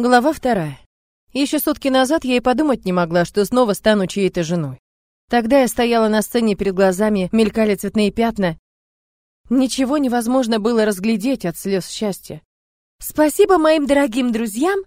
Глава вторая. Еще сутки назад я и подумать не могла, что снова стану чьей-то женой. Тогда я стояла на сцене, перед глазами мелькали цветные пятна. Ничего невозможно было разглядеть от слез счастья. «Спасибо моим дорогим друзьям!»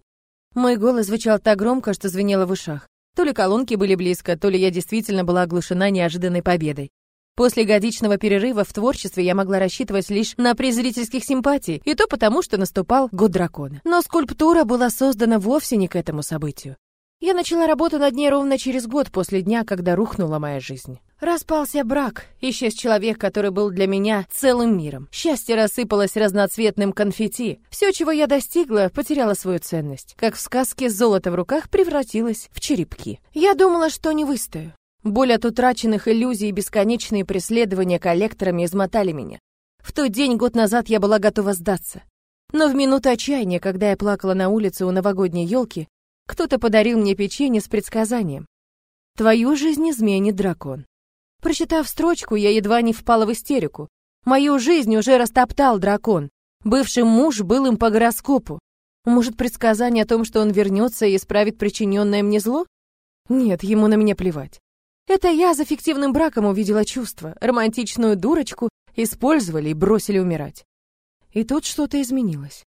Мой голос звучал так громко, что звенело в ушах. То ли колонки были близко, то ли я действительно была оглушена неожиданной победой. После годичного перерыва в творчестве я могла рассчитывать лишь на презрительских симпатий, и то потому, что наступал год дракона. Но скульптура была создана вовсе не к этому событию. Я начала работу над ней ровно через год после дня, когда рухнула моя жизнь. Распался брак, исчез человек, который был для меня целым миром. Счастье рассыпалось разноцветным конфетти. Все, чего я достигла, потеряло свою ценность. Как в сказке, золото в руках превратилось в черепки. Я думала, что не выстою. Боль от утраченных иллюзий и бесконечные преследования коллекторами измотали меня. В тот день, год назад, я была готова сдаться. Но в минуту отчаяния, когда я плакала на улице у новогодней елки, кто-то подарил мне печенье с предсказанием. «Твою жизнь изменит дракон». Прочитав строчку, я едва не впала в истерику. Мою жизнь уже растоптал дракон. Бывший муж был им по гороскопу. Может, предсказание о том, что он вернется и исправит причиненное мне зло? Нет, ему на меня плевать. Это я за фиктивным браком увидела чувство. Романтичную дурочку использовали и бросили умирать. И тут что-то изменилось.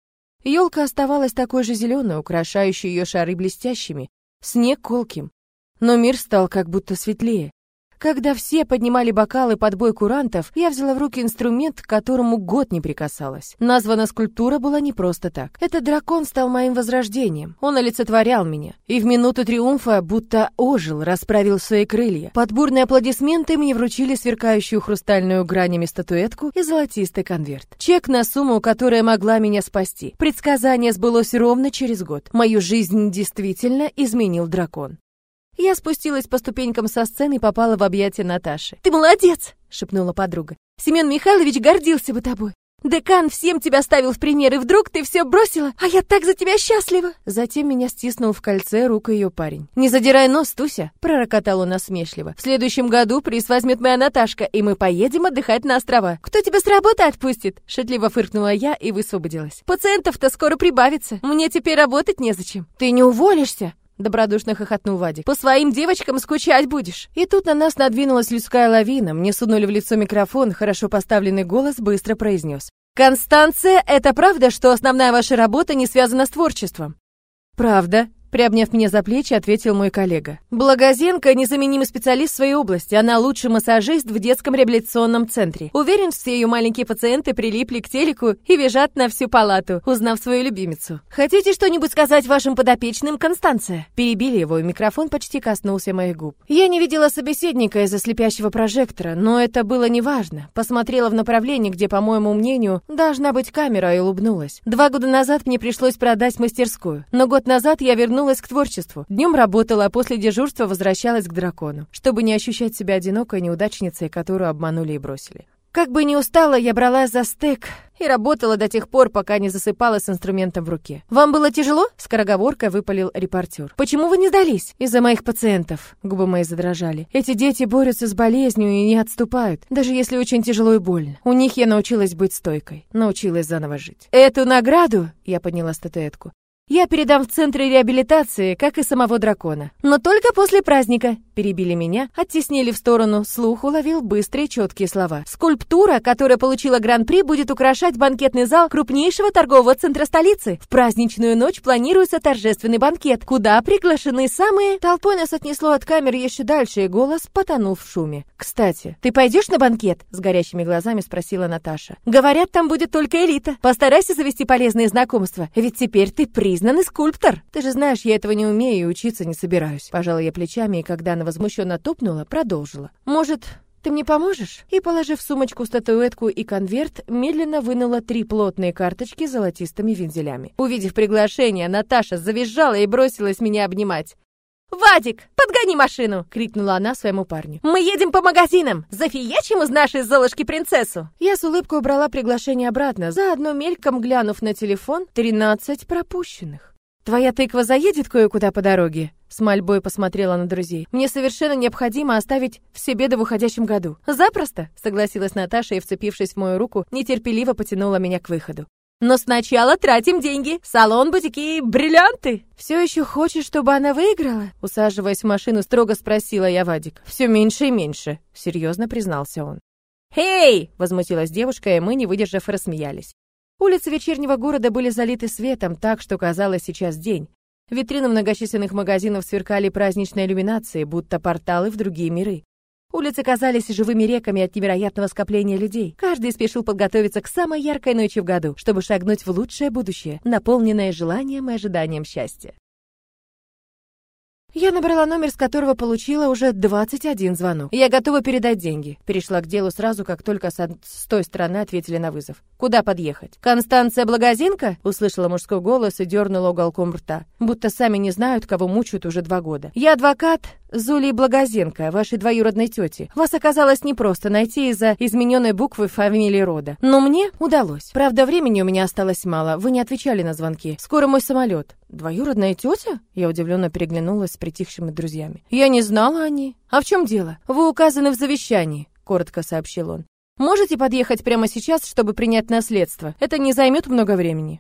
Елка оставалась такой же зеленой, украшающей ее шары блестящими, снег колким. Но мир стал как будто светлее. Когда все поднимали бокалы под бой курантов, я взяла в руки инструмент, к которому год не прикасалась. Названа скульптура была не просто так. Этот дракон стал моим возрождением. Он олицетворял меня. И в минуту триумфа будто ожил, расправил свои крылья. Под бурные аплодисменты мне вручили сверкающую хрустальную гранями статуэтку и золотистый конверт. Чек на сумму, которая могла меня спасти. Предсказание сбылось ровно через год. Мою жизнь действительно изменил дракон. Я спустилась по ступенькам со сцены и попала в объятия Наташи. «Ты молодец!» — шепнула подруга. «Семен Михайлович гордился бы тобой. Декан всем тебя ставил в пример, и вдруг ты все бросила, а я так за тебя счастлива!» Затем меня стиснул в кольце руку ее парень. «Не задирай нос, Туся!» — пророкотал он насмешливо. «В следующем году приз возьмет моя Наташка, и мы поедем отдыхать на острова. Кто тебя с работы отпустит?» — шутливо фыркнула я и высвободилась. «Пациентов-то скоро прибавится. Мне теперь работать незачем». «Ты не уволишься?» Добродушно хохотнул Вадик. «По своим девочкам скучать будешь!» И тут на нас надвинулась людская лавина. Мне сунули в лицо микрофон, хорошо поставленный голос быстро произнес. «Констанция, это правда, что основная ваша работа не связана с творчеством?» «Правда», Приобняв меня за плечи, ответил мой коллега. Благозенко – незаменимый специалист в своей области. Она лучший массажист в детском реабилитационном центре. Уверен, все ее маленькие пациенты прилипли к телеку и визжат на всю палату, узнав свою любимицу. «Хотите что-нибудь сказать вашим подопечным, Констанция?» Перебили его, и микрофон почти коснулся моих губ. Я не видела собеседника из-за слепящего прожектора, но это было неважно. Посмотрела в направлении, где, по моему мнению, должна быть камера, и улыбнулась. Два года назад мне пришлось продать мастерскую, но год назад я вернулась вернулась к творчеству. Днем работала, а после дежурства возвращалась к дракону, чтобы не ощущать себя одинокой неудачницей, которую обманули и бросили. Как бы ни устала, я бралась за стек и работала до тех пор, пока не засыпала с инструментом в руке. «Вам было тяжело?» — скороговоркой выпалил репортер. «Почему вы не сдались?» «Из-за моих пациентов». Губы мои задрожали. «Эти дети борются с болезнью и не отступают, даже если очень тяжело и больно. У них я научилась быть стойкой, научилась заново жить». «Эту награду?» — я подняла статуэтку я передам в центре реабилитации, как и самого дракона. Но только после праздника. Перебили меня, оттеснили в сторону, слух уловил быстрые четкие слова. Скульптура, которая получила гран-при, будет украшать банкетный зал крупнейшего торгового центра столицы. В праздничную ночь планируется торжественный банкет, куда приглашены самые... Толпой нас отнесло от камер еще дальше, и голос потонул в шуме. «Кстати, ты пойдешь на банкет?» С горящими глазами спросила Наташа. «Говорят, там будет только элита. Постарайся завести полезные знакомства, ведь теперь ты приз признанный скульптор. Ты же знаешь, я этого не умею и учиться не собираюсь. Пожала я плечами, и когда она возмущенно топнула, продолжила. Может, ты мне поможешь?» И, положив сумочку статуэтку и конверт, медленно вынула три плотные карточки с золотистыми вензелями. Увидев приглашение, Наташа завизжала и бросилась меня обнимать. «Вадик, подгони машину!» — крикнула она своему парню. «Мы едем по магазинам! Зафиячим из нашей Золушки принцессу!» Я с улыбкой убрала приглашение обратно, заодно мельком глянув на телефон «Тринадцать пропущенных». «Твоя тыква заедет кое-куда по дороге?» С мольбой посмотрела на друзей. «Мне совершенно необходимо оставить все беды в уходящем году». «Запросто!» — согласилась Наташа и, вцепившись в мою руку, нетерпеливо потянула меня к выходу. Но сначала тратим деньги. Салон, бутики, бриллианты. Все еще хочешь, чтобы она выиграла? Усаживаясь в машину, строго спросила я Вадик. Все меньше и меньше, серьезно признался он. «Эй!» — возмутилась девушка, и мы, не выдержав, рассмеялись. Улицы вечернего города были залиты светом так, что казалось сейчас день. Витрины многочисленных магазинов сверкали праздничной иллюминацией, будто порталы в другие миры. Улицы казались живыми реками от невероятного скопления людей. Каждый спешил подготовиться к самой яркой ночи в году, чтобы шагнуть в лучшее будущее, наполненное желанием и ожиданием счастья. Я набрала номер, с которого получила уже 21 звонок. Я готова передать деньги. Перешла к делу сразу, как только с, той стороны ответили на вызов. Куда подъехать? Констанция Благозинка? Услышала мужской голос и дернула уголком рта. Будто сами не знают, кого мучают уже два года. Я адвокат Зули Благозенко, вашей двоюродной тети. Вас оказалось непросто найти из-за измененной буквы фамилии рода. Но мне удалось. Правда, времени у меня осталось мало. Вы не отвечали на звонки. Скоро мой самолет. Двоюродная тетя? Я удивленно переглянулась с притихшими друзьями. Я не знала о ней. А в чем дело? Вы указаны в завещании, коротко сообщил он. Можете подъехать прямо сейчас, чтобы принять наследство? Это не займет много времени.